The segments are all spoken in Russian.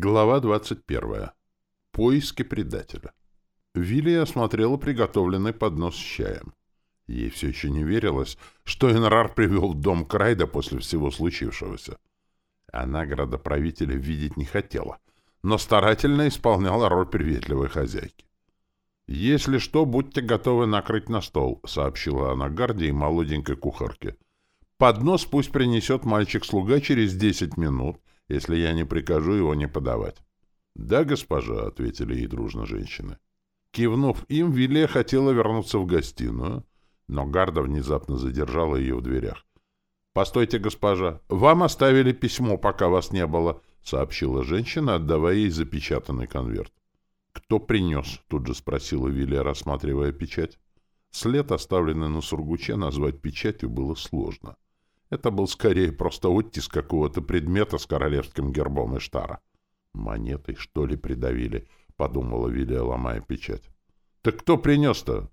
Глава 21. Поиски предателя. Вилли осмотрела приготовленный поднос с чаем. Ей все еще не верилось, что Энрар привел в дом Крайда после всего случившегося. Она градоправителя видеть не хотела, но старательно исполняла роль приветливой хозяйки. «Если что, будьте готовы накрыть на стол», — сообщила она Гарди и молоденькой кухарке. «Поднос пусть принесет мальчик-слуга через десять минут, если я не прикажу его не подавать. — Да, госпожа, — ответили ей дружно женщины. Кивнув им, Виле хотела вернуться в гостиную, но Гарда внезапно задержала ее в дверях. — Постойте, госпожа, вам оставили письмо, пока вас не было, — сообщила женщина, отдавая ей запечатанный конверт. — Кто принес? — тут же спросила Виле, рассматривая печать. След, оставленный на сургуче, назвать печатью было сложно. — это был скорее просто оттиск какого-то предмета с королевским гербом Иштара. «Монетой, что ли, придавили?» — подумала Вилия, ломая печать. «Так кто принес-то?»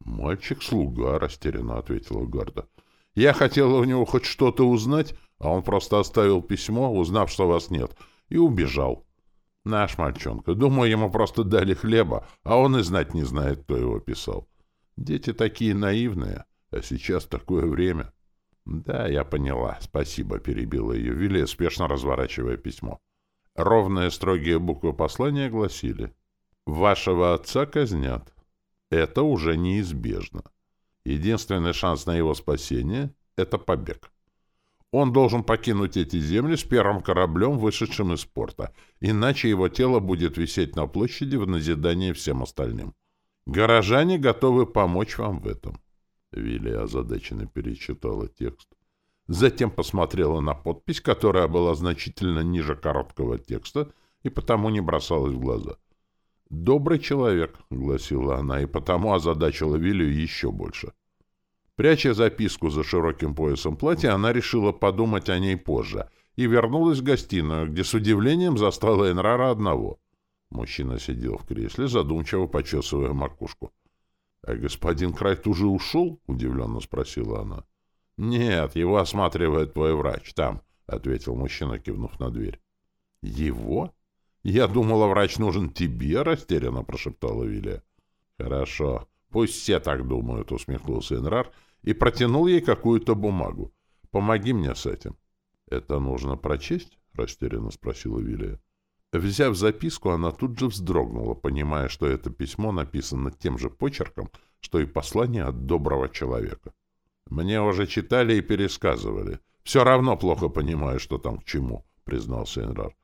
«Мальчик-слуга», — растерянно ответила Гарда. «Я хотела у него хоть что-то узнать, а он просто оставил письмо, узнав, что вас нет, и убежал. Наш мальчонка. Думаю, ему просто дали хлеба, а он и знать не знает, кто его писал. Дети такие наивные, а сейчас такое время». «Да, я поняла. Спасибо», — перебила ее Вилли, спешно разворачивая письмо. Ровные строгие буквы послания гласили «Вашего отца казнят. Это уже неизбежно. Единственный шанс на его спасение — это побег. Он должен покинуть эти земли с первым кораблем, вышедшим из порта, иначе его тело будет висеть на площади в назидание всем остальным. Горожане готовы помочь вам в этом». Вилли озадаченно перечитала текст. Затем посмотрела на подпись, которая была значительно ниже короткого текста и потому не бросалась в глаза. «Добрый человек», — гласила она, и потому озадачила Вилью еще больше. Пряча записку за широким поясом платья, она решила подумать о ней позже и вернулась в гостиную, где с удивлением застала Энрара одного. Мужчина сидел в кресле, задумчиво почесывая макушку. — А господин Крайт уже ушел? — удивленно спросила она. — Нет, его осматривает твой врач. Там, — ответил мужчина, кивнув на дверь. — Его? Я думала, врач нужен тебе, — растерянно прошептала Вилия. — Хорошо. Пусть все так думают, — усмехнулся Энрар и протянул ей какую-то бумагу. — Помоги мне с этим. — Это нужно прочесть? — растерянно спросила Вилия. Взяв записку, она тут же вздрогнула, понимая, что это письмо написано тем же почерком, что и послание от доброго человека. «Мне уже читали и пересказывали. Все равно плохо понимаю, что там к чему», — признался Энрар.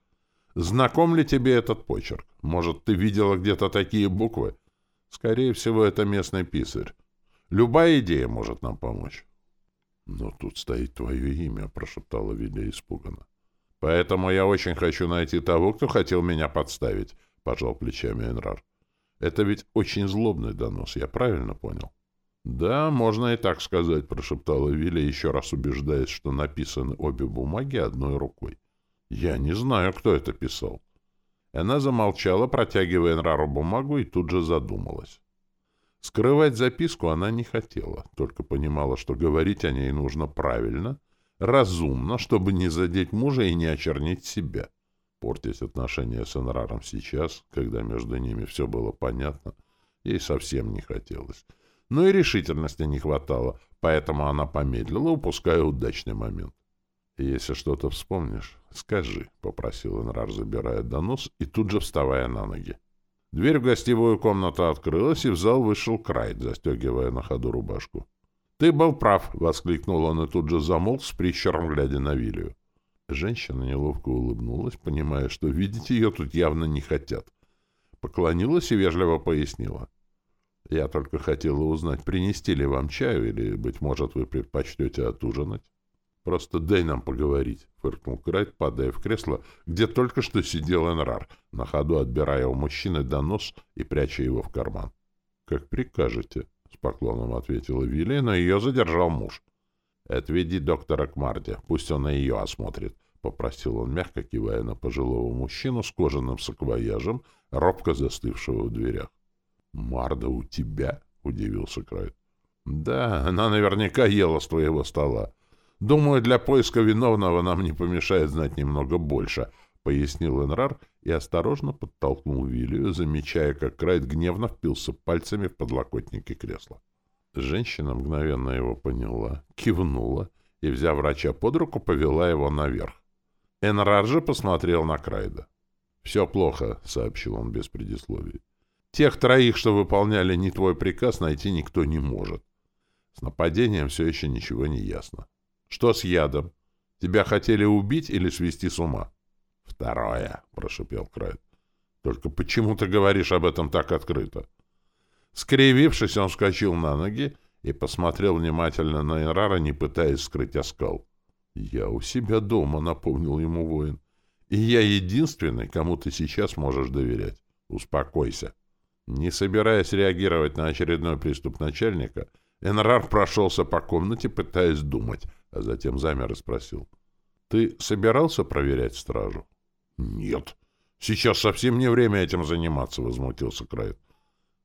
«Знаком ли тебе этот почерк? Может, ты видела где-то такие буквы? Скорее всего, это местный писарь. Любая идея может нам помочь». «Но тут стоит твое имя», — прошептала Виля испуганно. Поэтому я очень хочу найти того, кто хотел меня подставить, — пожал плечами Энрар. Это ведь очень злобный донос, я правильно понял? — Да, можно и так сказать, — прошептала Виля, еще раз убеждаясь, что написаны обе бумаги одной рукой. — Я не знаю, кто это писал. Она замолчала, протягивая Энрару бумагу, и тут же задумалась. Скрывать записку она не хотела, только понимала, что говорить о ней нужно правильно — разумно, чтобы не задеть мужа и не очернить себя. Портить отношения с Энраром сейчас, когда между ними все было понятно, ей совсем не хотелось. Но и решительности не хватало, поэтому она помедлила, упуская удачный момент. «Если что-то вспомнишь, скажи», — попросил Энрар, забирая донос и тут же вставая на ноги. Дверь в гостевую комнату открылась, и в зал вышел Крайт, застегивая на ходу рубашку. «Ты был прав!» — воскликнул он и тут же замолк с прищером, глядя на Вилию. Женщина неловко улыбнулась, понимая, что видеть ее тут явно не хотят. Поклонилась и вежливо пояснила. «Я только хотела узнать, принести ли вам чаю, или, быть может, вы предпочтете отужинать?» «Просто дай нам поговорить», — фыркнул Крайт, падая в кресло, где только что сидел Энрар, на ходу отбирая у мужчины донос и пряча его в карман. «Как прикажете», — с поклоном ответила Вилли, но ее задержал муж. — Отведи доктора к Марде, пусть он ее осмотрит, — попросил он, мягко кивая на пожилого мужчину с кожаным саквояжем, робко застывшего в дверях. — Марда у тебя? — удивился Крайт. — Да, она наверняка ела с твоего стола. Думаю, для поиска виновного нам не помешает знать немного больше, — пояснил Энрар и осторожно подтолкнул Вилию, замечая, как Крайт гневно впился пальцами в подлокотники кресла. Женщина мгновенно его поняла, кивнула и, взяв врача под руку, повела его наверх. Энрар же посмотрел на Крайда. «Все плохо», — сообщил он без предисловий. «Тех троих, что выполняли не твой приказ, найти никто не может. С нападением все еще ничего не ясно. Что с ядом? Тебя хотели убить или свести с ума?» «Второе», — прошипел Крайд. «Только почему ты говоришь об этом так открыто?» Скривившись, он вскочил на ноги и посмотрел внимательно на Энрара, не пытаясь скрыть оскал. «Я у себя дома», — напомнил ему воин. «И я единственный, кому ты сейчас можешь доверять. Успокойся». Не собираясь реагировать на очередной приступ начальника, Энрар прошелся по комнате, пытаясь думать, а затем замер и спросил. «Ты собирался проверять стражу?» «Нет. Сейчас совсем не время этим заниматься», — возмутился Крайт.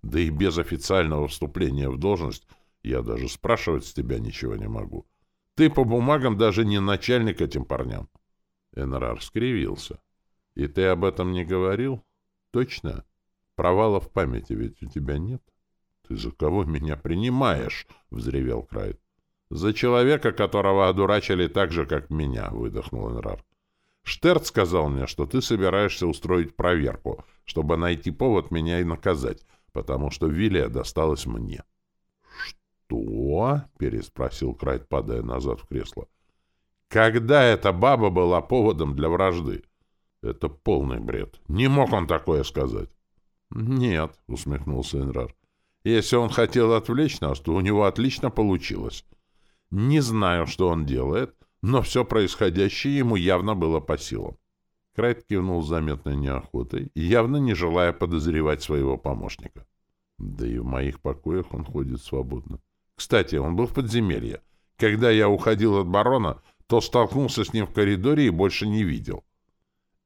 Да и без официального вступления в должность я даже спрашивать с тебя ничего не могу. Ты по бумагам даже не начальник этим парням. Энрар скривился. И ты об этом не говорил? Точно? Провала в памяти ведь у тебя нет? Ты за кого меня принимаешь? Взревел Крайт. За человека, которого одурачили так же, как меня, выдохнул Энрар. Штерт сказал мне, что ты собираешься устроить проверку, чтобы найти повод меня и наказать, потому что Вилия досталась мне. «Что?» — переспросил Крайт, падая назад в кресло. «Когда эта баба была поводом для вражды?» «Это полный бред. Не мог он такое сказать». «Нет», — усмехнулся Энрар. «Если он хотел отвлечь нас, то у него отлично получилось. Не знаю, что он делает, но все происходящее ему явно было по силам». Крайт кивнул с заметной неохотой, явно не желая подозревать своего помощника. Да и в моих покоях он ходит свободно. Кстати, он был в подземелье. Когда я уходил от барона, то столкнулся с ним в коридоре и больше не видел.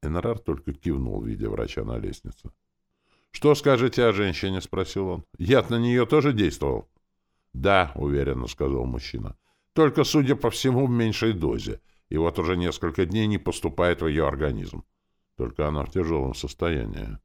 Энрар только кивнул, видя врача на лестнице. — Что скажете о женщине? — спросил он. — Яд на нее тоже действовал? — Да, — уверенно сказал мужчина. — Только, судя по всему, в меньшей дозе и вот уже несколько дней не поступает в ее организм. Только она в тяжелом состоянии.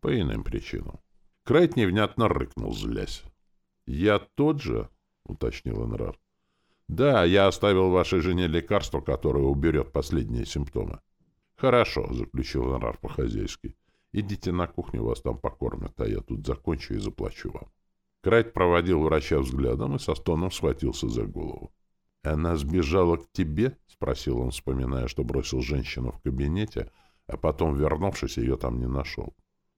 По иным причинам. Крайт невнятно рыкнул, злясь. — Я тот же? — уточнил Энрар. — Да, я оставил вашей жене лекарство, которое уберет последние симптомы. — Хорошо, — заключил Энрар по-хозяйски. — Идите на кухню, вас там покормят, а я тут закончу и заплачу вам. Крайт проводил врача взглядом и со стоном схватился за голову. «Она сбежала к тебе?» — спросил он, вспоминая, что бросил женщину в кабинете, а потом, вернувшись, ее там не нашел.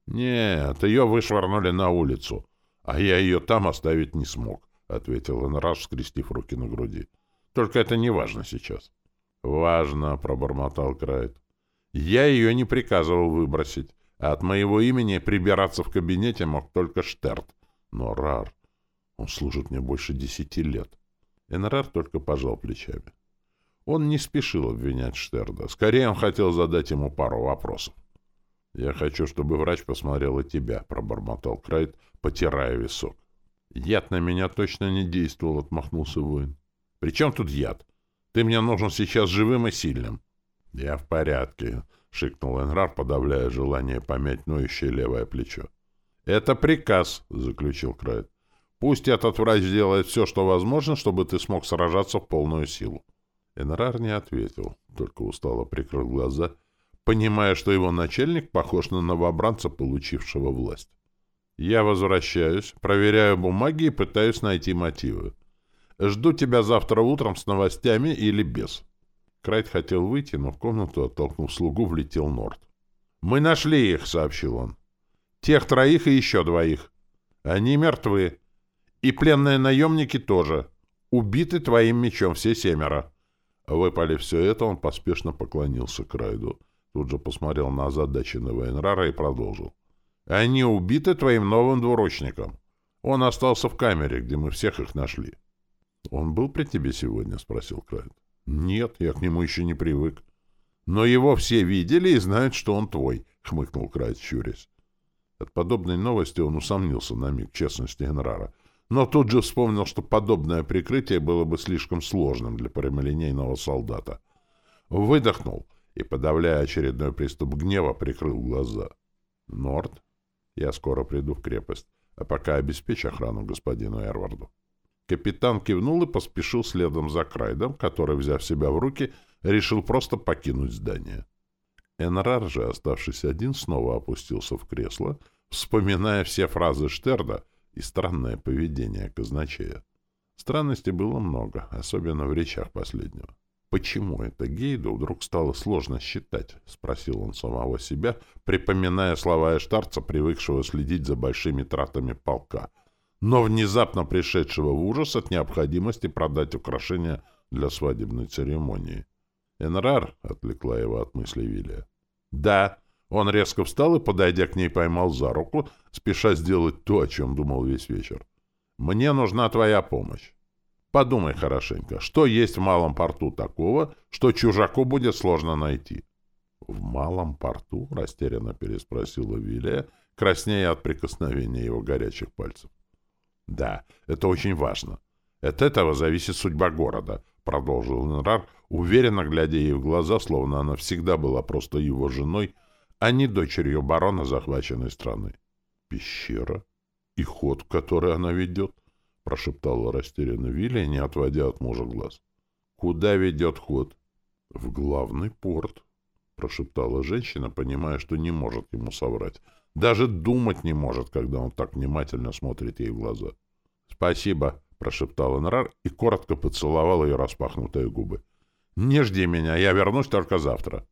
«Нет, ее вышвырнули на улицу, а я ее там оставить не смог», — ответил Энраж, скрестив руки на груди. «Только это не важно сейчас». «Важно», — пробормотал Крайт. «Я ее не приказывал выбросить, а от моего имени прибираться в кабинете мог только Штерт. Но Рар, он служит мне больше десяти лет». Энрар только пожал плечами. Он не спешил обвинять Штерда. Скорее, он хотел задать ему пару вопросов. «Я хочу, чтобы врач посмотрел и тебя», — пробормотал Крайт, потирая висок. «Яд на меня точно не действовал», — отмахнулся воин. «При чем тут яд? Ты мне нужен сейчас живым и сильным». «Я в порядке», — шикнул Энрар, подавляя желание помять ноющее левое плечо. «Это приказ», — заключил Крайт. Пусть этот врач сделает все, что возможно, чтобы ты смог сражаться в полную силу. Энрар не ответил, только устало прикрыл глаза, понимая, что его начальник похож на новобранца, получившего власть. «Я возвращаюсь, проверяю бумаги и пытаюсь найти мотивы. Жду тебя завтра утром с новостями или без». Крайт хотел выйти, но в комнату, оттолкнув слугу, влетел Норд. «Мы нашли их», — сообщил он. «Тех троих и еще двоих. Они мертвы. И пленные наемники тоже. Убиты твоим мечом все семеро. Выпали все это, он поспешно поклонился Крайду. Тут же посмотрел на озадаченного Энрара и продолжил. Они убиты твоим новым двуручником. Он остался в камере, где мы всех их нашли. — Он был при тебе сегодня? — спросил Крайд. — Нет, я к нему еще не привык. — Но его все видели и знают, что он твой, — хмыкнул Крайд, щурясь. От подобной новости он усомнился на миг честности Энрара — но тут же вспомнил, что подобное прикрытие было бы слишком сложным для прямолинейного солдата. Выдохнул и, подавляя очередной приступ гнева, прикрыл глаза. «Норд, я скоро приду в крепость, а пока обеспечь охрану господину Эрварду». Капитан кивнул и поспешил следом за Крайдом, который, взяв себя в руки, решил просто покинуть здание. Энрар же, оставшись один, снова опустился в кресло, вспоминая все фразы Штерда и странное поведение казначея. Странностей было много, особенно в речах последнего. «Почему это Гейду вдруг стало сложно считать?» — спросил он самого себя, припоминая слова Эштарца, привыкшего следить за большими тратами полка, но внезапно пришедшего в ужас от необходимости продать украшения для свадебной церемонии. «Энрар», — отвлекла его от мыслей Вилия. «Да». Он резко встал и, подойдя к ней, поймал за руку, спеша сделать то, о чем думал весь вечер. «Мне нужна твоя помощь. Подумай хорошенько, что есть в малом порту такого, что чужаку будет сложно найти?» «В малом порту?» — растерянно переспросила Вилия, краснея от прикосновения его горячих пальцев. «Да, это очень важно. От этого зависит судьба города», — продолжил Нрар, уверенно глядя ей в глаза, словно она всегда была просто его женой, а не дочерью барона захваченной страны. «Пещера? И ход, который она ведет?» — прошептала растерянно Вилли, не отводя от мужа глаз. «Куда ведет ход?» «В главный порт», — прошептала женщина, понимая, что не может ему соврать. Даже думать не может, когда он так внимательно смотрит ей в глаза. «Спасибо», — прошептал Энрар и коротко поцеловал ее распахнутые губы. «Не жди меня, я вернусь только завтра».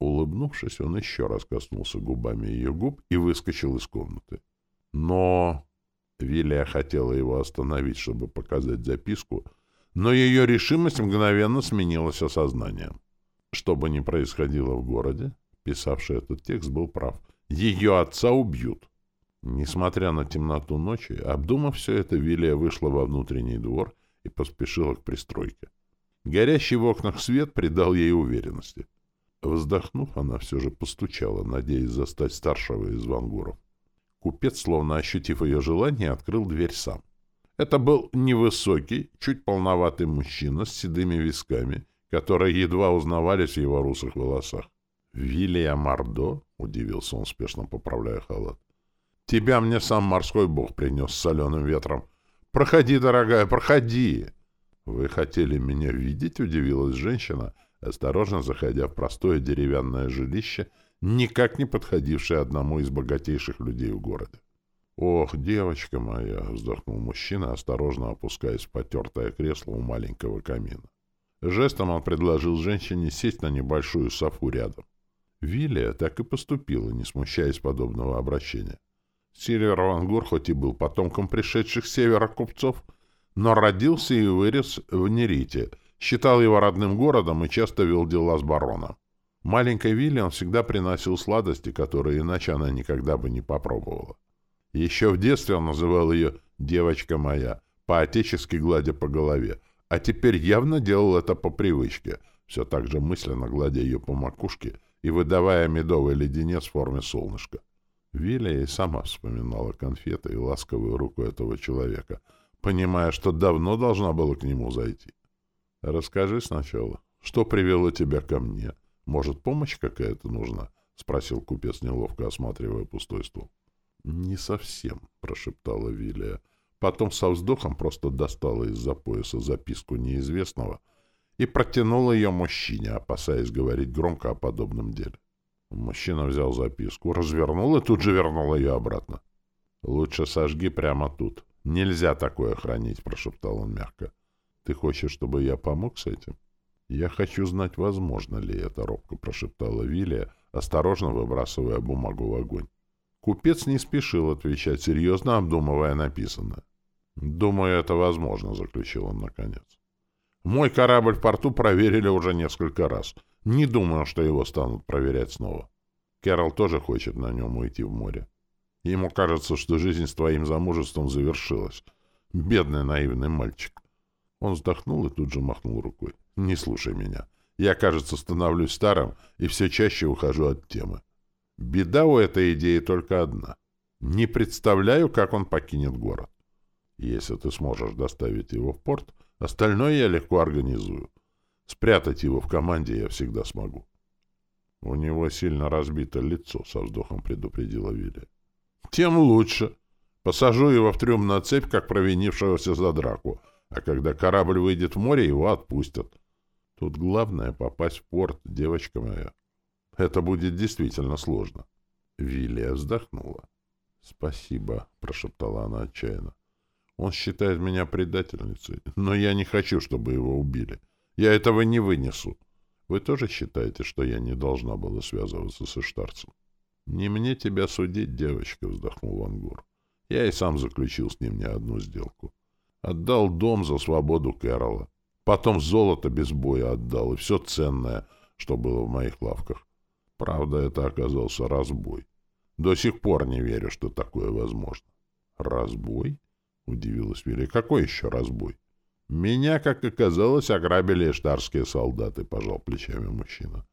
Улыбнувшись, он еще раз коснулся губами ее губ и выскочил из комнаты. Но... Вилия хотела его остановить, чтобы показать записку, но ее решимость мгновенно сменилась осознанием. Что бы ни происходило в городе, писавший этот текст был прав. Ее отца убьют. Несмотря на темноту ночи, обдумав все это, Вилия вышла во внутренний двор и поспешила к пристройке. Горящий в окнах свет придал ей уверенности. Вздохнув, она все же постучала, надеясь застать старшего из вангуров. Купец, словно ощутив ее желание, открыл дверь сам. Это был невысокий, чуть полноватый мужчина с седыми висками, которые едва узнавались в его русых волосах. «Вилия Мардо?» — удивился он, спешно поправляя халат. «Тебя мне сам морской бог принес с соленым ветром. Проходи, дорогая, проходи!» «Вы хотели меня видеть?» — удивилась женщина, осторожно заходя в простое деревянное жилище, никак не подходившее одному из богатейших людей в городе. «Ох, девочка моя!» — вздохнул мужчина, осторожно опускаясь в потертое кресло у маленького камина. Жестом он предложил женщине сесть на небольшую софу рядом. Вилия так и поступила, не смущаясь подобного обращения. Сильвер Вангур хоть и был потомком пришедших с севера купцов, но родился и вырос в Нерите, считал его родным городом и часто вел дела с бароном. Маленькой Вилли он всегда приносил сладости, которые иначе она никогда бы не попробовала. Еще в детстве он называл ее «девочка моя», по-отечески гладя по голове, а теперь явно делал это по привычке, все так же мысленно гладя ее по макушке и выдавая медовый леденец в форме солнышка. Вилли и сама вспоминала конфеты и ласковую руку этого человека — понимая, что давно должна была к нему зайти. «Расскажи сначала, что привело тебя ко мне? Может, помощь какая-то нужна?» — спросил купец, неловко осматривая пустой стол. «Не совсем», — прошептала Вилия. Потом со вздохом просто достала из-за пояса записку неизвестного и протянула ее мужчине, опасаясь говорить громко о подобном деле. Мужчина взял записку, развернул и тут же вернул ее обратно. «Лучше сожги прямо тут. «Нельзя такое хранить», — прошептал он мягко. «Ты хочешь, чтобы я помог с этим?» «Я хочу знать, возможно ли это», — робко прошептала Вилия, осторожно выбрасывая бумагу в огонь. Купец не спешил отвечать, серьезно обдумывая написанное. «Думаю, это возможно», — заключил он наконец. «Мой корабль в порту проверили уже несколько раз. Не думаю, что его станут проверять снова. Кэрол тоже хочет на нем уйти в море. Ему кажется, что жизнь с твоим замужеством завершилась. Бедный наивный мальчик. Он вздохнул и тут же махнул рукой. Не слушай меня. Я, кажется, становлюсь старым и все чаще ухожу от темы. Беда у этой идеи только одна. Не представляю, как он покинет город. Если ты сможешь доставить его в порт, остальное я легко организую. Спрятать его в команде я всегда смогу. У него сильно разбито лицо, со вздохом предупредила Вилли. Тем лучше. Посажу его в трюм на цепь, как провинившегося за драку, а когда корабль выйдет в море, его отпустят. Тут главное — попасть в порт, девочка моя. Это будет действительно сложно. Вилия вздохнула. — Спасибо, — прошептала она отчаянно. — Он считает меня предательницей, но я не хочу, чтобы его убили. Я этого не вынесу. Вы тоже считаете, что я не должна была связываться со Штарцем? — Не мне тебя судить, девочка, — вздохнул Вангур. Я и сам заключил с ним не одну сделку. Отдал дом за свободу Кэрола. Потом золото без боя отдал, и все ценное, что было в моих лавках. Правда, это оказался разбой. До сих пор не верю, что такое возможно. Разбой? Удивилась Вилли. Какой еще разбой? Меня, как оказалось, ограбили эштарские солдаты, пожал плечами мужчина.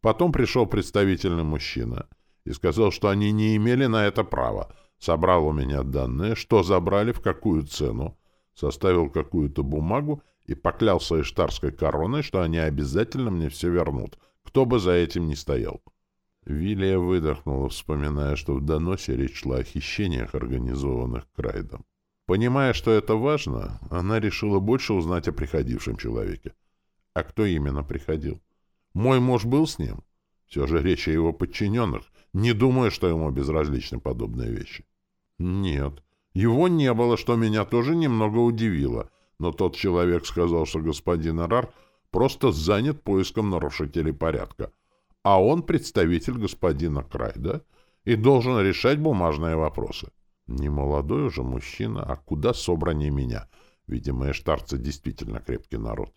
Потом пришел представительный мужчина и сказал, что они не имели на это права. Собрал у меня данные, что забрали, в какую цену, составил какую-то бумагу и поклялся Иштарской короной, что они обязательно мне все вернут, кто бы за этим ни стоял. Вилия выдохнула, вспоминая, что в доносе речь шла о хищениях, организованных Крайдом. Понимая, что это важно, она решила больше узнать о приходившем человеке. А кто именно приходил? Мой муж был с ним? Все же речь о его подчиненных. Не думаю, что ему безразличны подобные вещи. Нет, его не было, что меня тоже немного удивило — но тот человек сказал, что господин Арар просто занят поиском нарушителей порядка, а он представитель господина Крайда и должен решать бумажные вопросы. Не молодой уже мужчина, а куда собраннее меня. Видимо, эштарцы действительно крепкий народ.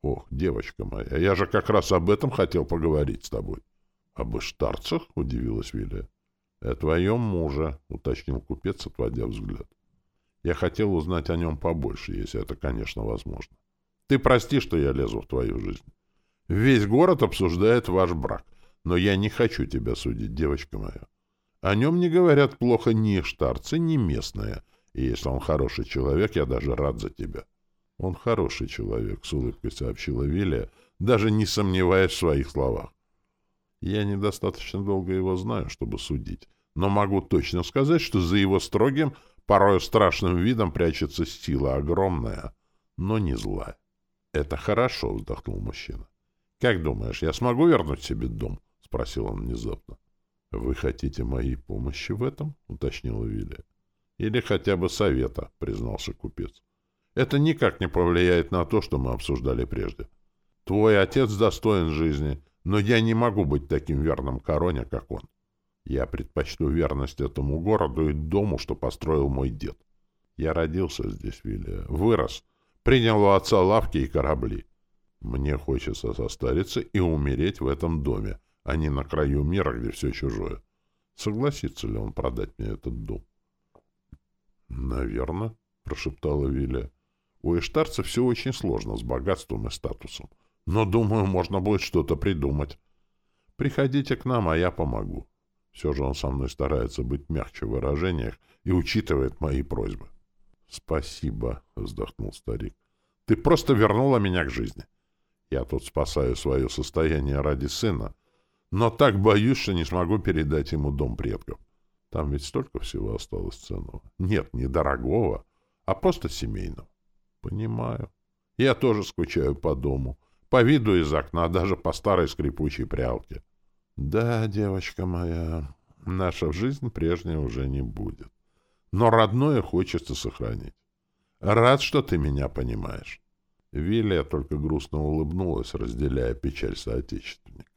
Ох, девочка моя, я же как раз об этом хотел поговорить с тобой. — Об эштарцах? — удивилась Вилия. — О твоем муже, — уточнил купец, отводя взгляд. Я хотел узнать о нем побольше, если это, конечно, возможно. Ты прости, что я лезу в твою жизнь. Весь город обсуждает ваш брак, но я не хочу тебя судить, девочка моя. О нем не говорят плохо ни штарцы, ни местные, и если он хороший человек, я даже рад за тебя. Он хороший человек, — с улыбкой сообщила Вилия, даже не сомневаясь в своих словах. Я недостаточно долго его знаю, чтобы судить, но могу точно сказать, что за его строгим, Порой страшным видом прячется сила огромная, но не злая. — Это хорошо, — вздохнул мужчина. — Как думаешь, я смогу вернуть себе дом? — спросил он внезапно. — Вы хотите моей помощи в этом? — уточнила Вилия. — Или хотя бы совета, — признался купец. — Это никак не повлияет на то, что мы обсуждали прежде. Твой отец достоин жизни, но я не могу быть таким верным короне, как он. Я предпочту верность этому городу и дому, что построил мой дед. Я родился здесь, Вилия, вырос, принял у отца лавки и корабли. Мне хочется состариться и умереть в этом доме, а не на краю мира, где все чужое. Согласится ли он продать мне этот дом? — Наверно, — прошептала Вилия. — У эштарца все очень сложно с богатством и статусом. Но, думаю, можно будет что-то придумать. Приходите к нам, а я помогу. Все же он со мной старается быть мягче в выражениях и учитывает мои просьбы. — Спасибо, — вздохнул старик. — Ты просто вернула меня к жизни. Я тут спасаю свое состояние ради сына, но так боюсь, что не смогу передать ему дом предков. Там ведь столько всего осталось ценного. Нет, не дорогого, а просто семейного. Понимаю. Я тоже скучаю по дому, по виду из окна, даже по старой скрипучей прялке. Да, девочка моя, наша жизнь прежняя уже не будет. Но родное хочется сохранить. Рад, что ты меня понимаешь. Вилия только грустно улыбнулась, разделяя печаль соотечественника.